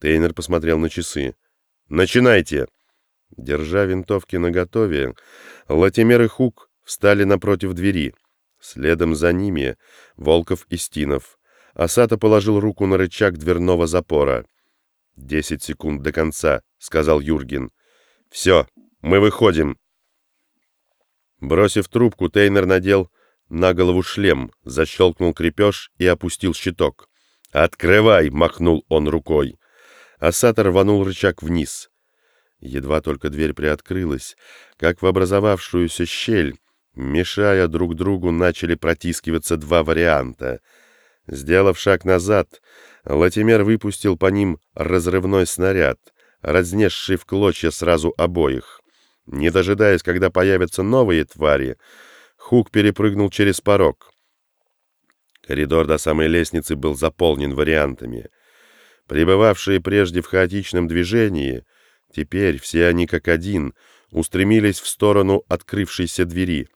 Тейнер посмотрел на часы. «Начинайте!» Держа винтовки наготове, Латимер и Хук встали напротив двери. Следом за ними Волков и Стинов. Асата положил руку на рычаг дверного запора. «Десять секунд до конца», — сказал Юрген. «Все, мы выходим». Бросив трубку, Тейнер надел на голову шлем, защелкнул крепеж и опустил щиток. «Открывай!» — махнул он рукой. Асата рванул рычаг вниз. Едва только дверь приоткрылась, как в образовавшуюся щель, мешая друг другу, начали протискиваться два варианта. Сделав шаг назад, Латимер выпустил по ним разрывной снаряд, разнесший в клочья сразу обоих. Не дожидаясь, когда появятся новые твари, Хук перепрыгнул через порог. Коридор до самой лестницы был заполнен вариантами. Пребывавшие прежде в хаотичном движении, теперь все они как один устремились в сторону открывшейся двери.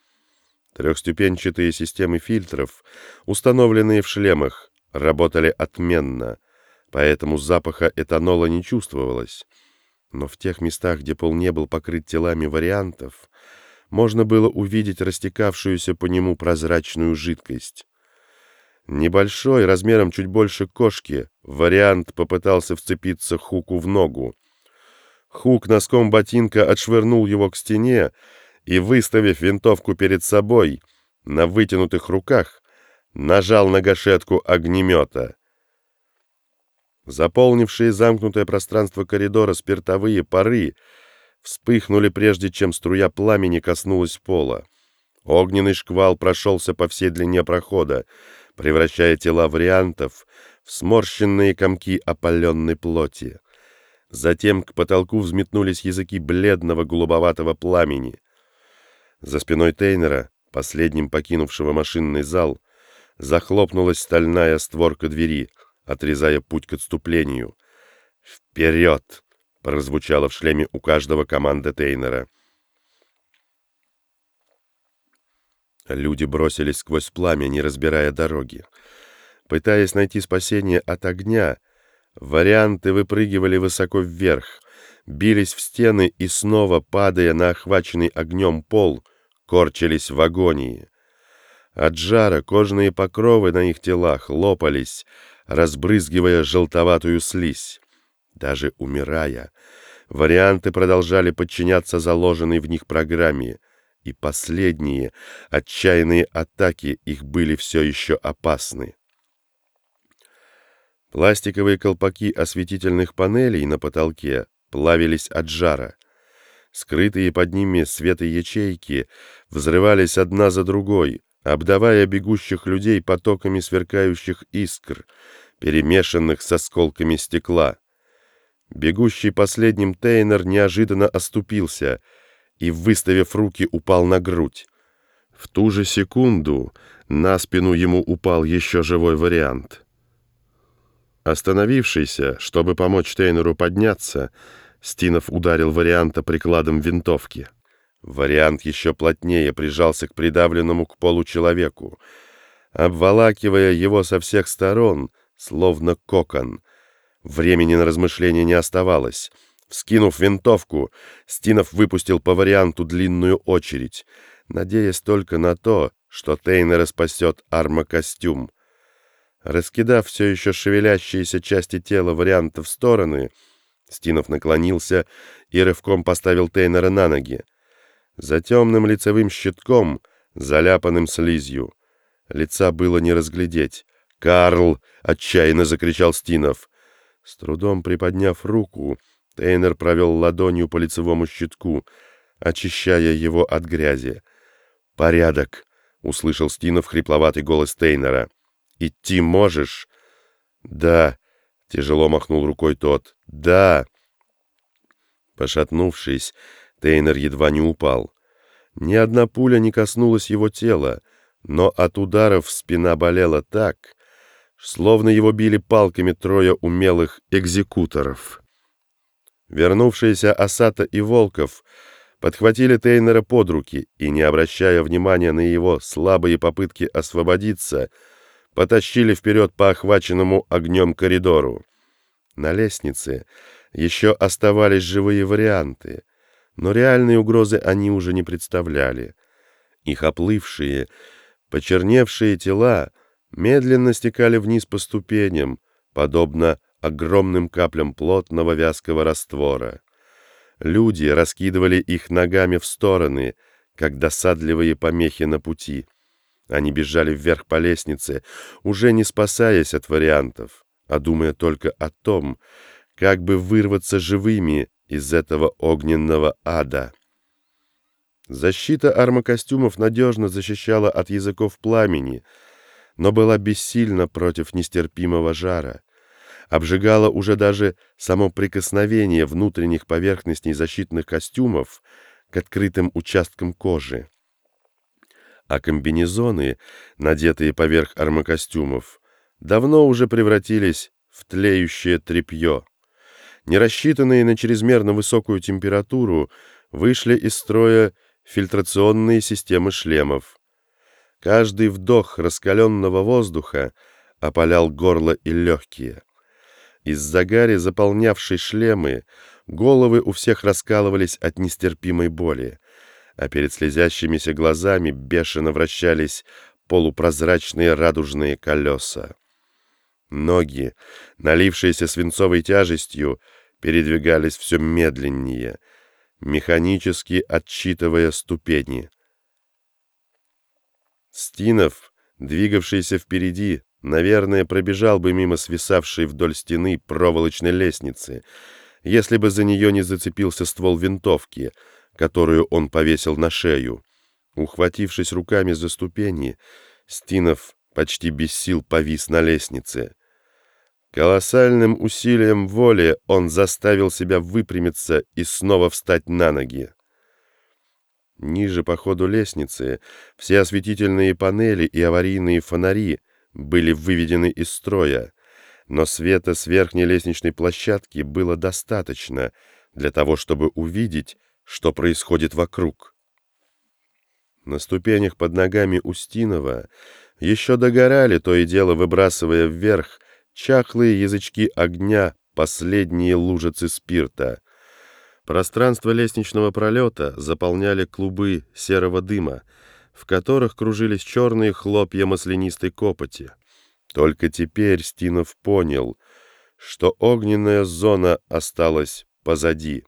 Трехступенчатые системы фильтров, установленные в шлемах, работали отменно, поэтому запаха этанола не чувствовалось. Но в тех местах, где пол не был покрыт телами вариантов, можно было увидеть растекавшуюся по нему прозрачную жидкость. Небольшой, размером чуть больше кошки, вариант попытался вцепиться Хуку в ногу. Хук носком ботинка отшвырнул его к стене и, выставив винтовку перед собой, на вытянутых руках, нажал на гашетку огнемета. Заполнившие замкнутое пространство коридора спиртовые пары вспыхнули прежде, чем струя пламени коснулась пола. Огненный шквал прошелся по всей длине прохода, превращая тела вариантов в сморщенные комки опаленной плоти. Затем к потолку взметнулись языки бледного голубоватого пламени. За спиной Тейнера, последним покинувшего машинный зал, захлопнулась стальная створка двери — отрезая путь к отступлению. «Вперед!» — прозвучало в шлеме у каждого команды Тейнера. Люди бросились сквозь пламя, не разбирая дороги. Пытаясь найти спасение от огня, варианты выпрыгивали высоко вверх, бились в стены и снова, падая на охваченный огнем пол, корчились в агонии. От жара кожные покровы на их телах лопались, разбрызгивая желтоватую слизь. Даже умирая, варианты продолжали подчиняться заложенной в них программе, и последние отчаянные атаки их были все еще опасны. Пластиковые колпаки осветительных панелей на потолке плавились от жара. Скрытые под ними светоячейки взрывались одна за другой, обдавая бегущих людей потоками сверкающих искр, перемешанных с осколками стекла. Бегущий последним Тейнер неожиданно оступился и, выставив руки, упал на грудь. В ту же секунду на спину ему упал еще живой вариант. Остановившийся, чтобы помочь Тейнеру подняться, Стинов ударил варианта прикладом винтовки. Вариант еще плотнее прижался к придавленному к полу человеку, обволакивая его со всех сторон, словно кокон. Времени на размышления не оставалось. Вскинув винтовку, Стинов выпустил по варианту длинную очередь, надеясь только на то, что Тейнера спасет армокостюм. Раскидав все еще шевелящиеся части тела варианта в стороны, Стинов наклонился и рывком поставил Тейнера на ноги за темным лицевым щитком, заляпанным слизью. Лица было не разглядеть. «Карл!» — отчаянно закричал Стинов. С трудом приподняв руку, Тейнер провел ладонью по лицевому щитку, очищая его от грязи. «Порядок!» — услышал Стинов хрипловатый голос Тейнера. «Идти можешь?» «Да!» — тяжело махнул рукой тот. «Да!» Пошатнувшись, Тейнер едва не упал. Ни одна пуля не коснулась его тела, но от ударов спина болела так, словно его били палками трое умелых экзекуторов. Вернувшиеся Асата и Волков подхватили Тейнера под руки и, не обращая внимания на его слабые попытки освободиться, потащили вперед по охваченному огнем коридору. На лестнице еще оставались живые варианты, но реальной угрозы они уже не представляли. Их оплывшие, почерневшие тела медленно стекали вниз по ступеням, подобно огромным каплям плотного вязкого раствора. Люди раскидывали их ногами в стороны, как досадливые помехи на пути. Они бежали вверх по лестнице, уже не спасаясь от вариантов, а думая только о том, как бы вырваться живыми из этого огненного ада. Защита армокостюмов надежно защищала от языков пламени, но была бессильна против нестерпимого жара. Обжигало уже даже само прикосновение внутренних поверхностей защитных костюмов к открытым участкам кожи. А комбинезоны, надетые поверх армокостюмов, давно уже превратились в тлеющее тряпье не рассчитанные на чрезмерно высокую температуру, вышли из строя фильтрационные системы шлемов. Каждый вдох раскаленного воздуха опалял горло и легкие. Из-за гари, заполнявшей шлемы, головы у всех раскалывались от нестерпимой боли, а перед слезящимися глазами бешено вращались полупрозрачные радужные колеса. Ноги, налившиеся свинцовой тяжестью, передвигались все медленнее, механически отсчитывая ступени. Стинов, двигавшийся впереди, наверное, пробежал бы мимо свисавшей вдоль стены проволочной лестницы, если бы за нее не зацепился ствол винтовки, которую он повесил на шею. Ухватившись руками за ступени, Стинов почти без сил повис на лестнице. Колоссальным усилием воли он заставил себя выпрямиться и снова встать на ноги. Ниже по ходу лестницы все осветительные панели и аварийные фонари были выведены из строя, но света с верхней лестничной площадки было достаточно для того, чтобы увидеть, что происходит вокруг. На ступенях под ногами Устинова еще догорали, то и дело выбрасывая вверх чахлые язычки огня, последние лужицы спирта. Пространство лестничного пролета заполняли клубы серого дыма, в которых кружились черные хлопья маслянистой копоти. Только теперь Стинов понял, что огненная зона осталась позади.